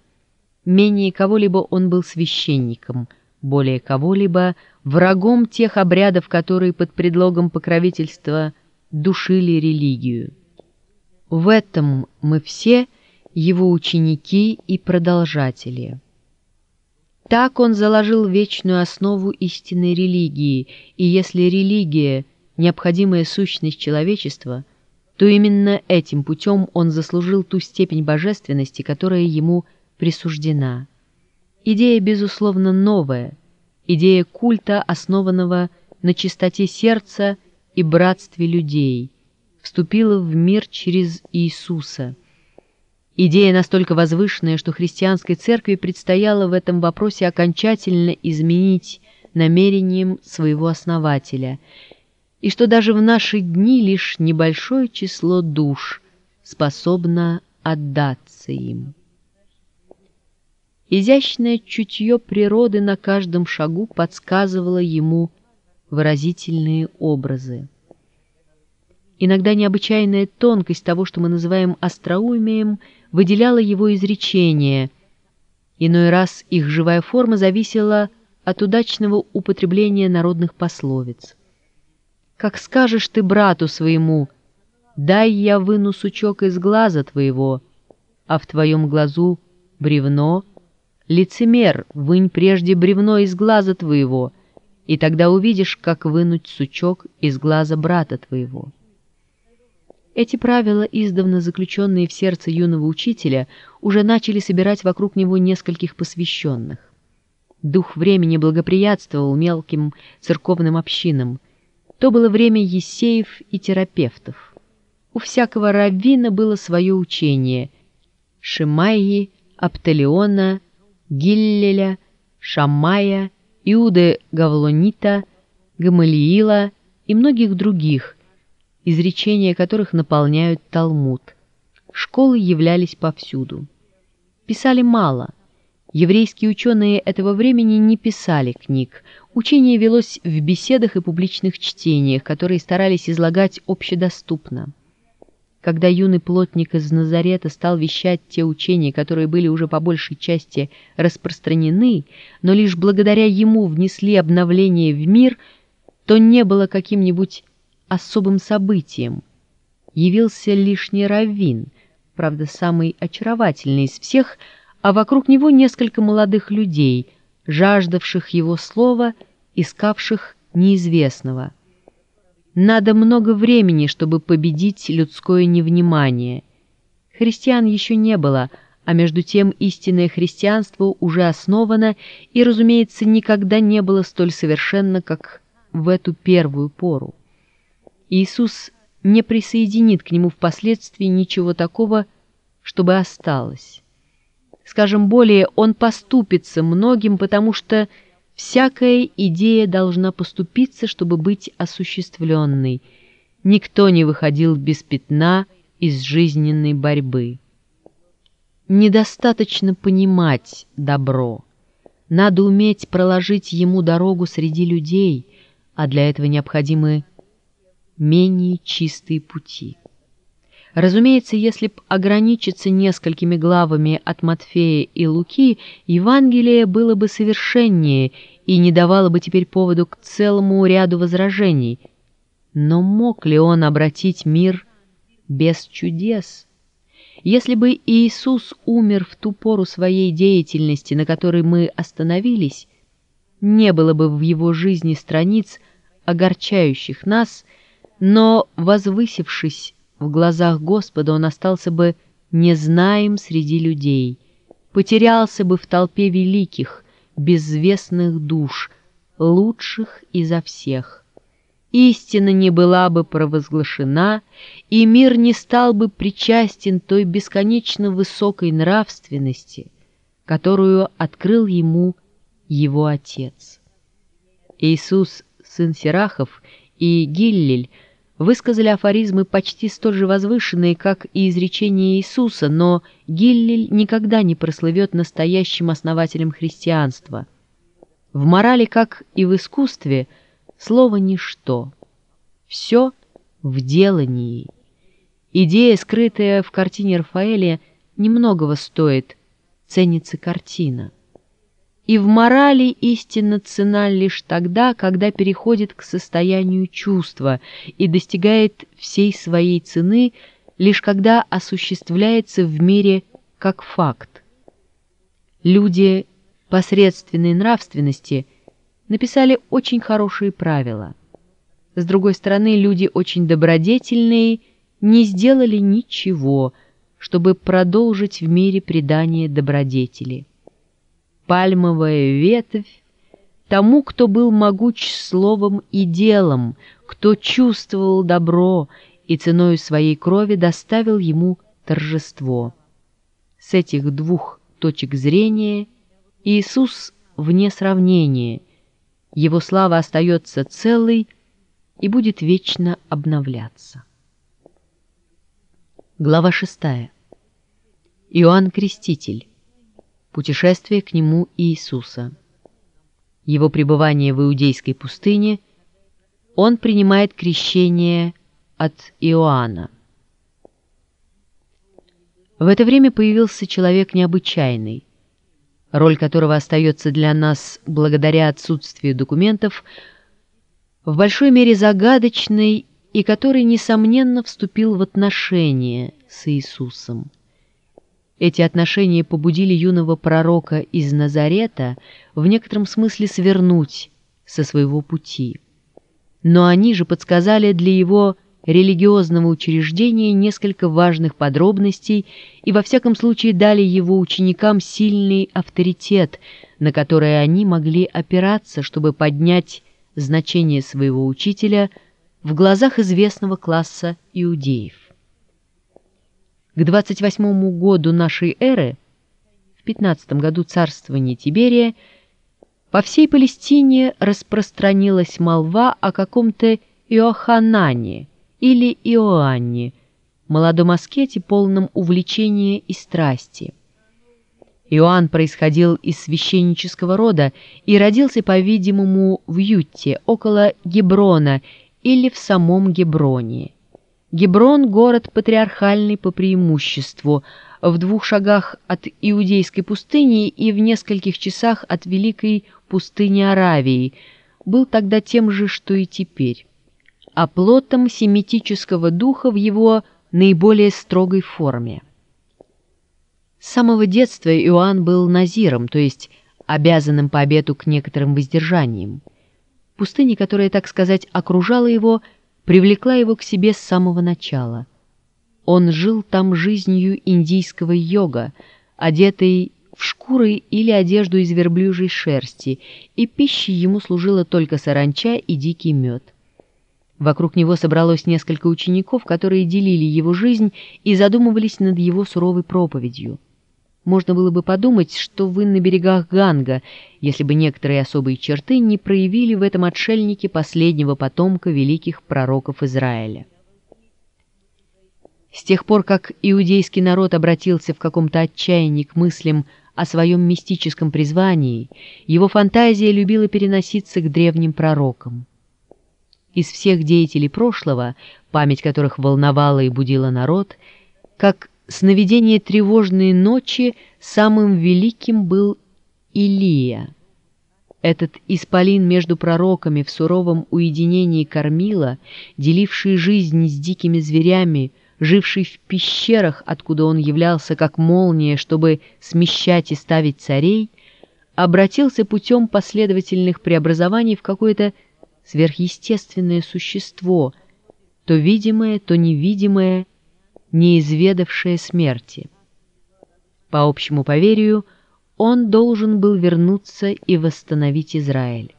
A: Менее кого-либо он был священником, более кого-либо врагом тех обрядов, которые под предлогом покровительства душили религию. В этом мы все его ученики и продолжатели. Так он заложил вечную основу истинной религии, и если религия — необходимая сущность человечества, то именно этим путем он заслужил ту степень божественности, которая ему присуждена. Идея, безусловно, новая, идея культа, основанного на чистоте сердца и братстве людей, вступила в мир через Иисуса — Идея настолько возвышенная, что христианской церкви предстояло в этом вопросе окончательно изменить намерением своего основателя, и что даже в наши дни лишь небольшое число душ способно отдаться им. Изящное чутье природы на каждом шагу подсказывало ему выразительные образы. Иногда необычайная тонкость того, что мы называем остроумием – выделяла его изречения. Иной раз их живая форма зависела от удачного употребления народных пословиц. «Как скажешь ты брату своему, дай я выну сучок из глаза твоего, а в твоем глазу бревно, лицемер, вынь прежде бревно из глаза твоего, и тогда увидишь, как вынуть сучок из глаза брата твоего». Эти правила, издавна заключенные в сердце юного учителя, уже начали собирать вокруг него нескольких посвященных. Дух времени благоприятствовал мелким церковным общинам. То было время ессеев и терапевтов. У всякого раввина было свое учение — Шимайи, Аптелиона, Гиллеля, Шамая, Иуды Гавлонита, Гамалиила и многих других, изречения которых наполняют Талмуд. Школы являлись повсюду. Писали мало. Еврейские ученые этого времени не писали книг. Учение велось в беседах и публичных чтениях, которые старались излагать общедоступно. Когда юный плотник из Назарета стал вещать те учения, которые были уже по большей части распространены, но лишь благодаря ему внесли обновление в мир, то не было каким-нибудь особым событием. Явился лишний раввин, правда, самый очаровательный из всех, а вокруг него несколько молодых людей, жаждавших его слова, искавших неизвестного. Надо много времени, чтобы победить людское невнимание. Христиан еще не было, а между тем истинное христианство уже основано и, разумеется, никогда не было столь совершенно, как в эту первую пору. Иисус не присоединит к нему впоследствии ничего такого, чтобы осталось. Скажем более, он поступится многим, потому что всякая идея должна поступиться, чтобы быть осуществленной. Никто не выходил без пятна из жизненной борьбы. Недостаточно понимать добро. Надо уметь проложить ему дорогу среди людей, а для этого необходимы менее чистые пути. Разумеется, если б ограничиться несколькими главами от Матфея и Луки, Евангелие было бы совершеннее и не давало бы теперь поводу к целому ряду возражений. Но мог ли он обратить мир без чудес? Если бы Иисус умер в ту пору своей деятельности, на которой мы остановились, не было бы в его жизни страниц, огорчающих нас, но, возвысившись в глазах Господа, он остался бы незнаем среди людей, потерялся бы в толпе великих, безвестных душ, лучших изо всех. Истина не была бы провозглашена, и мир не стал бы причастен той бесконечно высокой нравственности, которую открыл ему его отец. Иисус, сын Сирахов, и Гиллель высказали афоризмы почти столь же возвышенные, как и изречения Иисуса, но Гиллель никогда не прослывет настоящим основателем христианства. В морали, как и в искусстве, слово «ничто». Все в делании. Идея, скрытая в картине Рафаэля, немногого стоит, ценится картина. И в морали истинно цена лишь тогда, когда переходит к состоянию чувства и достигает всей своей цены лишь когда осуществляется в мире как факт. Люди посредственной нравственности написали очень хорошие правила. С другой стороны, люди очень добродетельные не сделали ничего, чтобы продолжить в мире предание добродетели пальмовая ветвь тому, кто был могуч словом и делом, кто чувствовал добро и ценой своей крови доставил ему торжество. С этих двух точек зрения Иисус вне сравнения, его слава остается целой и будет вечно обновляться. Глава 6. Иоанн Креститель. Путешествие к нему Иисуса. Его пребывание в Иудейской пустыне, он принимает крещение от Иоанна. В это время появился человек необычайный, роль которого остается для нас благодаря отсутствию документов, в большой мере загадочной и который, несомненно, вступил в отношения с Иисусом. Эти отношения побудили юного пророка из Назарета в некотором смысле свернуть со своего пути. Но они же подсказали для его религиозного учреждения несколько важных подробностей и во всяком случае дали его ученикам сильный авторитет, на который они могли опираться, чтобы поднять значение своего учителя в глазах известного класса иудеев. К 28 году нашей эры, в 15 году царствования Тиберия, по всей Палестине распространилась молва о каком-то Иоханане или Иоанне, молодом аскете, полном увлечения и страсти. Иоанн происходил из священнического рода и родился, по-видимому, в Ютте, около Геброна или в самом Геброне. Геброн – город патриархальный по преимуществу, в двух шагах от Иудейской пустыни и в нескольких часах от Великой пустыни Аравии, был тогда тем же, что и теперь, оплотом семитического духа в его наиболее строгой форме. С самого детства Иоанн был назиром, то есть обязанным по обету к некоторым воздержаниям. Пустыня, которая, так сказать, окружала его – привлекла его к себе с самого начала. Он жил там жизнью индийского йога, одетый в шкуры или одежду из верблюжьей шерсти, и пищей ему служила только саранча и дикий мед. Вокруг него собралось несколько учеников, которые делили его жизнь и задумывались над его суровой проповедью. Можно было бы подумать, что вы на берегах Ганга, если бы некоторые особые черты не проявили в этом отшельнике последнего потомка великих пророков Израиля. С тех пор, как иудейский народ обратился в каком-то отчаянии к мыслям о своем мистическом призвании, его фантазия любила переноситься к древним пророкам. Из всех деятелей прошлого, память которых волновала и будила народ, как сновидение тревожной ночи самым великим был Илия. Этот исполин между пророками в суровом уединении кормила, деливший жизнь с дикими зверями, живший в пещерах, откуда он являлся как молния, чтобы смещать и ставить царей, обратился путем последовательных преобразований в какое-то сверхъестественное существо, то видимое, то невидимое, не изведавшее смерти. По общему поверью, он должен был вернуться и восстановить Израиль.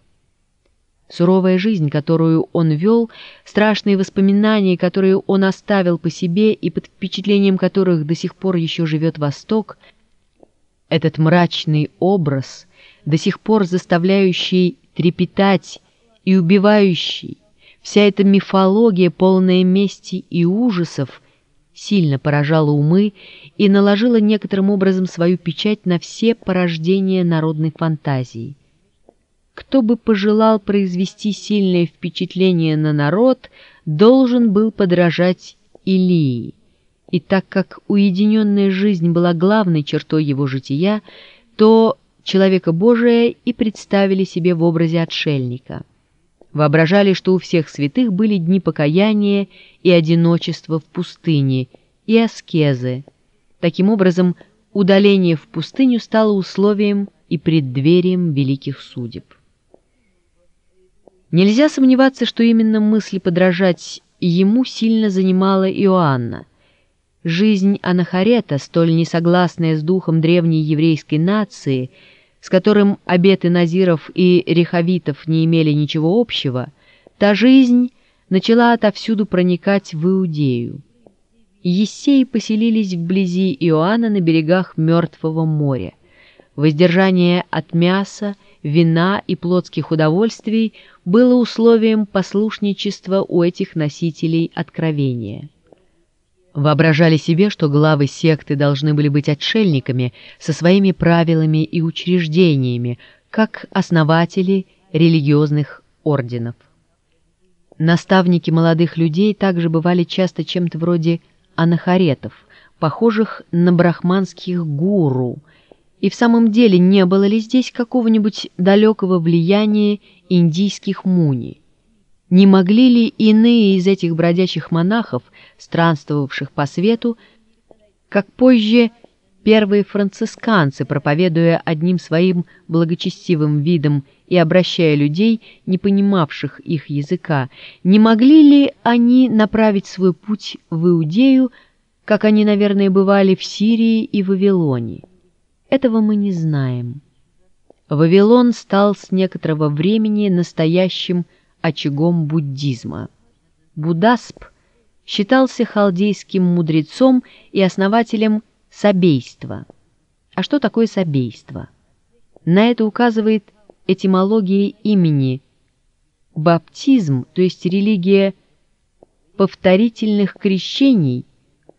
A: Суровая жизнь, которую он вел, страшные воспоминания, которые он оставил по себе и под впечатлением которых до сих пор еще живет Восток, этот мрачный образ, до сих пор заставляющий трепетать и убивающий, вся эта мифология, полная мести и ужасов, сильно поражала умы и наложила некоторым образом свою печать на все порождения народной фантазии. Кто бы пожелал произвести сильное впечатление на народ, должен был подражать Илии. И так как уединенная жизнь была главной чертой его жития, то человека Божия и представили себе в образе отшельника. Воображали, что у всех святых были дни покаяния и одиночества в пустыне, и аскезы. Таким образом, удаление в пустыню стало условием и преддверием великих судеб. Нельзя сомневаться, что именно мысль подражать ему сильно занимала Иоанна. Жизнь Анахарета, столь несогласная с духом древней еврейской нации – с которым обеты назиров и рехавитов не имели ничего общего, та жизнь начала отовсюду проникать в Иудею. Ессеи поселились вблизи Иоанна на берегах Мертвого моря. Воздержание от мяса, вина и плотских удовольствий было условием послушничества у этих носителей откровения воображали себе, что главы секты должны были быть отшельниками со своими правилами и учреждениями, как основатели религиозных орденов. Наставники молодых людей также бывали часто чем-то вроде анахаретов, похожих на брахманских гуру, и в самом деле не было ли здесь какого-нибудь далекого влияния индийских муни? Не могли ли иные из этих бродячих монахов, странствовавших по свету, как позже первые францисканцы, проповедуя одним своим благочестивым видом и обращая людей, не понимавших их языка, не могли ли они направить свой путь в Иудею, как они, наверное, бывали в Сирии и Вавилоне? Этого мы не знаем. Вавилон стал с некоторого времени настоящим очагом буддизма. Будасп считался халдейским мудрецом и основателем собейства. А что такое собейство? На это указывает этимология имени. Баптизм, то есть религия повторительных крещений,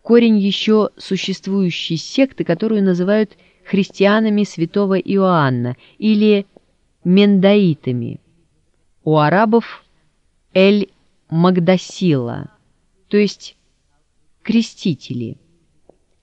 A: корень еще существующей секты, которую называют христианами святого Иоанна или мендаитами у арабов Эль-Магдасила, то есть крестители.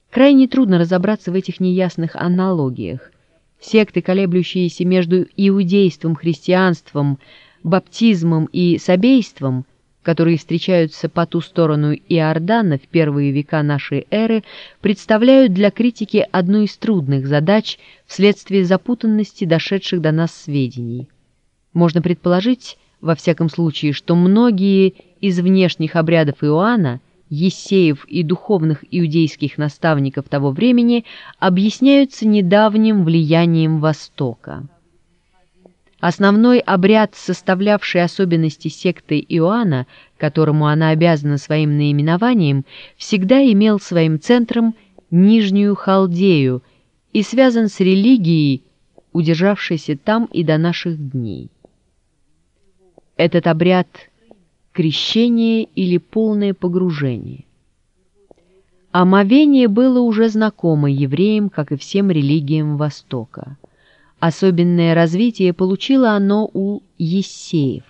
A: Крайне трудно разобраться в этих неясных аналогиях. Секты, колеблющиеся между иудейством, христианством, баптизмом и собейством, которые встречаются по ту сторону Иордана в первые века нашей эры, представляют для критики одну из трудных задач вследствие запутанности дошедших до нас сведений. Можно предположить, во всяком случае, что многие из внешних обрядов Иоанна, Ессеев и духовных иудейских наставников того времени объясняются недавним влиянием Востока. Основной обряд, составлявший особенности секты Иоанна, которому она обязана своим наименованием, всегда имел своим центром Нижнюю Халдею и связан с религией, удержавшейся там и до наших дней. Этот обряд – крещение или полное погружение. Омовение было уже знакомо евреям, как и всем религиям Востока. Особенное развитие получило оно у ессеев.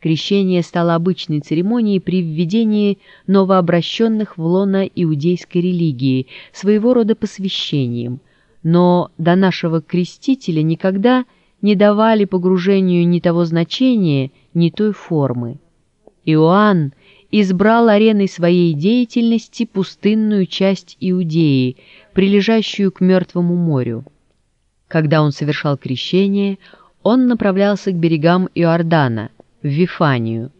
A: Крещение стало обычной церемонией при введении новообращенных в лоно иудейской религии, своего рода посвящением, но до нашего крестителя никогда не давали погружению ни того значения, ни той формы. Иоанн избрал ареной своей деятельности пустынную часть Иудеи, прилежащую к Мертвому морю. Когда он совершал крещение, он направлялся к берегам Иордана, в Вифанию.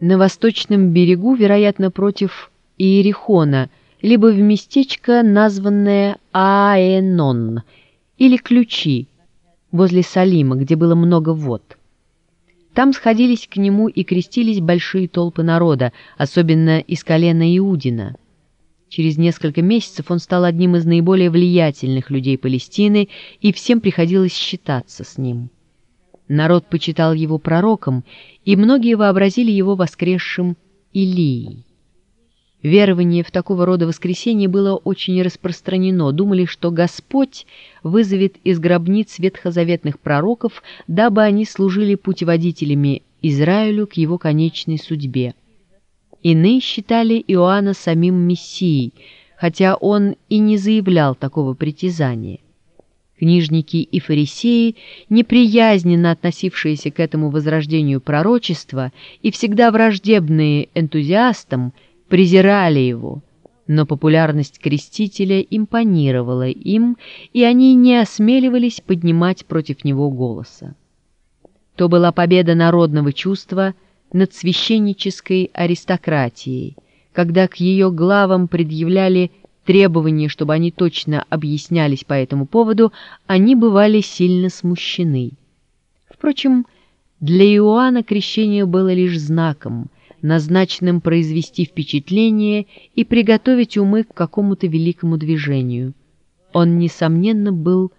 A: На восточном берегу, вероятно, против Иерихона, либо в местечко, названное Аэнон, или Ключи, возле Салима, где было много вод. Там сходились к нему и крестились большие толпы народа, особенно из колена Иудина. Через несколько месяцев он стал одним из наиболее влиятельных людей Палестины, и всем приходилось считаться с ним. Народ почитал его пророком, и многие вообразили его воскресшим Илией. Верование в такого рода воскресение было очень распространено. Думали, что Господь вызовет из гробниц ветхозаветных пророков, дабы они служили путеводителями Израилю к его конечной судьбе. Иные считали Иоанна самим Мессией, хотя он и не заявлял такого притязания. Книжники и фарисеи, неприязненно относившиеся к этому возрождению пророчества и всегда враждебные энтузиастам, презирали его, но популярность крестителя импонировала им, и они не осмеливались поднимать против него голоса. То была победа народного чувства над священнической аристократией, когда к ее главам предъявляли требования, чтобы они точно объяснялись по этому поводу, они бывали сильно смущены. Впрочем, для Иоанна крещение было лишь знаком, назначенным произвести впечатление и приготовить умы к какому-то великому движению. Он, несомненно, был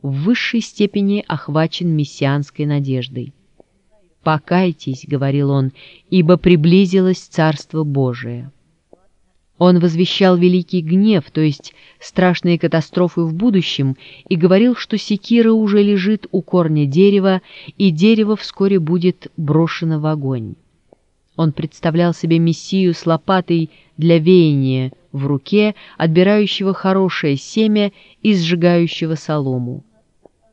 A: в высшей степени охвачен мессианской надеждой. «Покайтесь», — говорил он, — «ибо приблизилось Царство Божие». Он возвещал великий гнев, то есть страшные катастрофы в будущем, и говорил, что секира уже лежит у корня дерева, и дерево вскоре будет брошено в огонь. Он представлял себе мессию с лопатой для веяния в руке, отбирающего хорошее семя и сжигающего солому.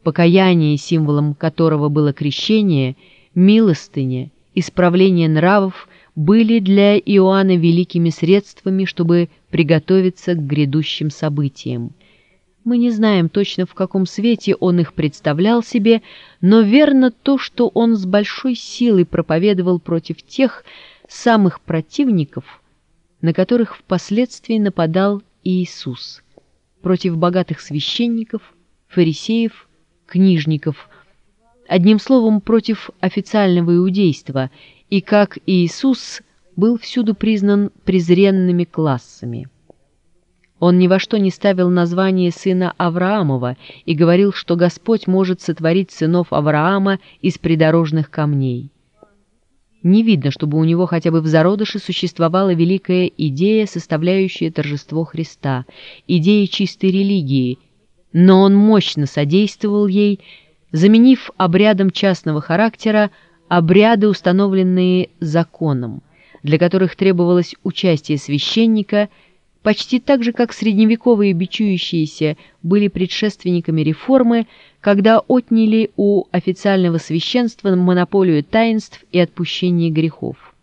A: Покаяние, символом которого было крещение, милостыня, исправление нравов были для Иоанна великими средствами, чтобы приготовиться к грядущим событиям. Мы не знаем точно, в каком свете он их представлял себе, но верно то, что он с большой силой проповедовал против тех самых противников, на которых впоследствии нападал Иисус, против богатых священников, фарисеев, книжников, одним словом, против официального иудейства, и как Иисус был всюду признан презренными классами. Он ни во что не ставил название сына Авраамова и говорил, что Господь может сотворить сынов Авраама из придорожных камней. Не видно, чтобы у него хотя бы в зародыше существовала великая идея, составляющая торжество Христа, идея чистой религии, но он мощно содействовал ей, заменив обрядом частного характера обряды, установленные законом, для которых требовалось участие священника – почти так же, как средневековые бичующиеся были предшественниками реформы, когда отняли у официального священства монополию таинств и отпущения грехов.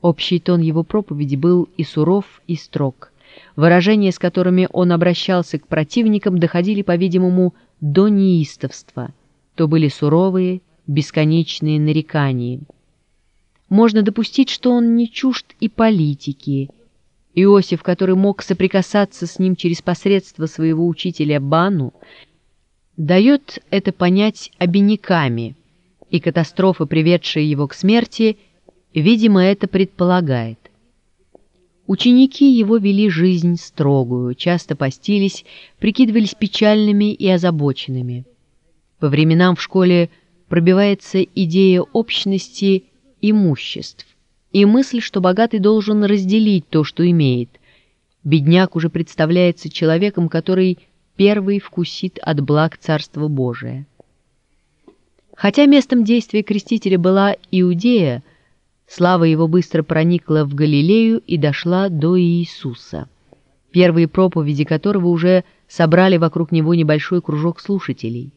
A: Общий тон его проповеди был и суров, и строг. Выражения, с которыми он обращался к противникам, доходили, по-видимому, до неистовства. То были суровые, бесконечные нарекания. Можно допустить, что он не чужд и политики, Иосиф, который мог соприкасаться с ним через посредство своего учителя Бану, дает это понять обиняками, и катастрофа, приведшая его к смерти, видимо, это предполагает. Ученики его вели жизнь строгую, часто постились, прикидывались печальными и озабоченными. По временам в школе пробивается идея общности имуществ, и мысль, что богатый должен разделить то, что имеет. Бедняк уже представляется человеком, который первый вкусит от благ Царства Божия. Хотя местом действия крестителя была Иудея, слава его быстро проникла в Галилею и дошла до Иисуса, первые проповеди которого уже собрали вокруг него небольшой кружок слушателей.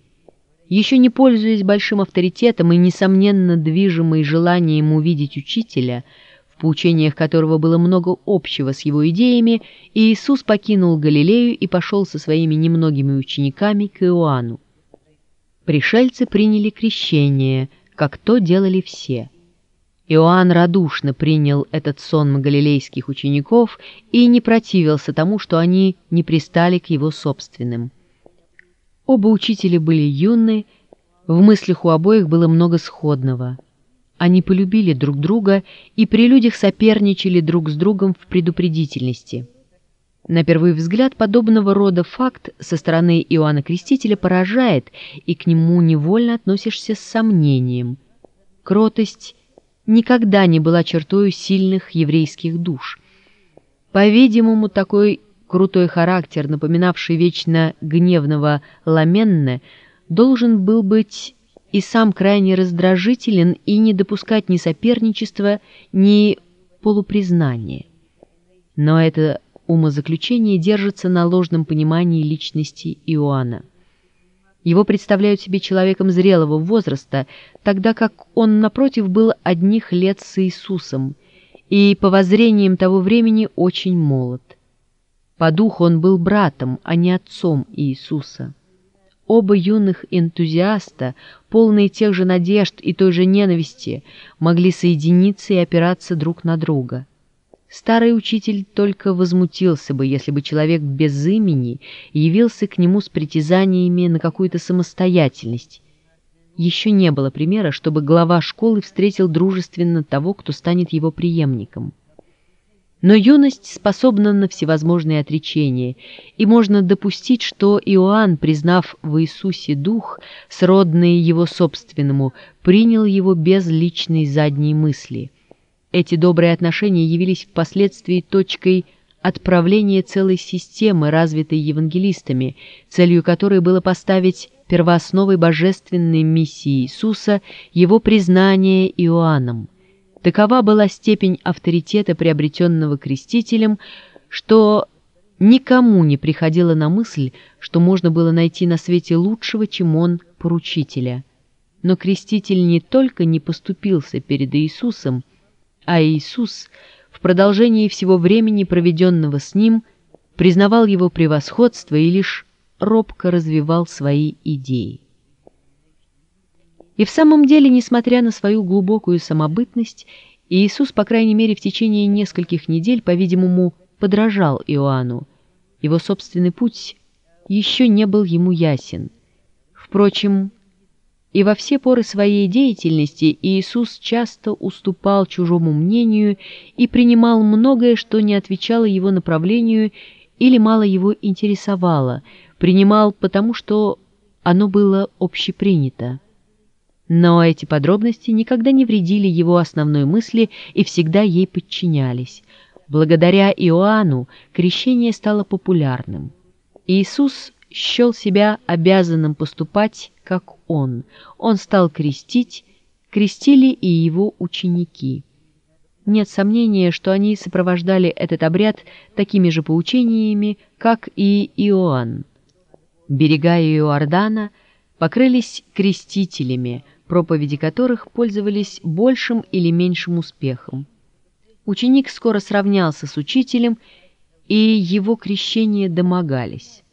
A: Еще не пользуясь большим авторитетом и, несомненно, движимый желанием увидеть учителя, в поучениях которого было много общего с его идеями, Иисус покинул Галилею и пошел со своими немногими учениками к Иоанну. Пришельцы приняли крещение, как то делали все. Иоанн радушно принял этот сон галилейских учеников и не противился тому, что они не пристали к его собственным. Оба учителя были юны, в мыслях у обоих было много сходного. Они полюбили друг друга и при людях соперничали друг с другом в предупредительности. На первый взгляд подобного рода факт со стороны Иоанна Крестителя поражает, и к нему невольно относишься с сомнением. Кротость никогда не была чертою сильных еврейских душ. По-видимому, такой крутой характер, напоминавший вечно гневного Ламенне, должен был быть и сам крайне раздражителен и не допускать ни соперничества, ни полупризнания. Но это умозаключение держится на ложном понимании личности Иоанна. Его представляют себе человеком зрелого возраста, тогда как он, напротив, был одних лет с Иисусом и, по воззрениям того времени, очень молод. По духу он был братом, а не отцом Иисуса. Оба юных энтузиаста, полные тех же надежд и той же ненависти, могли соединиться и опираться друг на друга. Старый учитель только возмутился бы, если бы человек без имени явился к нему с притязаниями на какую-то самостоятельность. Еще не было примера, чтобы глава школы встретил дружественно того, кто станет его преемником. Но юность способна на всевозможные отречения, и можно допустить, что Иоанн, признав в Иисусе дух, сродный его собственному, принял его без личной задней мысли. Эти добрые отношения явились впоследствии точкой отправления целой системы, развитой евангелистами, целью которой было поставить первоосновой божественной миссии Иисуса его признание Иоанном. Такова была степень авторитета, приобретенного крестителем, что никому не приходило на мысль, что можно было найти на свете лучшего, чем он, поручителя. Но креститель не только не поступился перед Иисусом, а Иисус в продолжении всего времени, проведенного с ним, признавал его превосходство и лишь робко развивал свои идеи. И в самом деле, несмотря на свою глубокую самобытность, Иисус, по крайней мере, в течение нескольких недель, по-видимому, подражал Иоанну. Его собственный путь еще не был ему ясен. Впрочем, и во все поры своей деятельности Иисус часто уступал чужому мнению и принимал многое, что не отвечало его направлению или мало его интересовало, принимал потому, что оно было общепринято. Но эти подробности никогда не вредили его основной мысли и всегда ей подчинялись. Благодаря Иоанну крещение стало популярным. Иисус счел себя обязанным поступать, как он. Он стал крестить, крестили и его ученики. Нет сомнения, что они сопровождали этот обряд такими же поучениями, как и Иоанн. Берега Иордана покрылись крестителями, проповеди которых пользовались большим или меньшим успехом. Ученик скоро сравнялся с учителем, и его крещение домогались.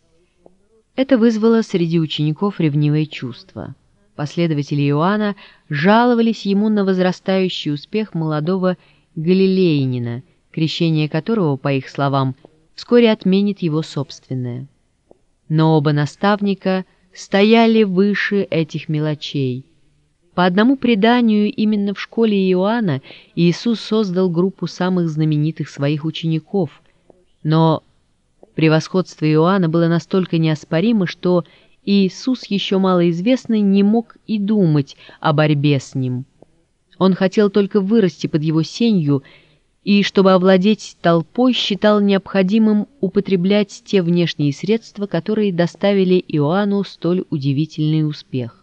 A: Это вызвало среди учеников ревнивое чувство. Последователи Иоанна жаловались ему на возрастающий успех молодого галилеянина, крещение которого, по их словам, вскоре отменит его собственное. Но оба наставника стояли выше этих мелочей, по одному преданию, именно в школе Иоанна Иисус создал группу самых знаменитых своих учеников. Но превосходство Иоанна было настолько неоспоримо, что Иисус, еще малоизвестный, не мог и думать о борьбе с ним. Он хотел только вырасти под его сенью, и, чтобы овладеть толпой, считал необходимым употреблять те внешние средства, которые доставили Иоанну столь удивительный успех.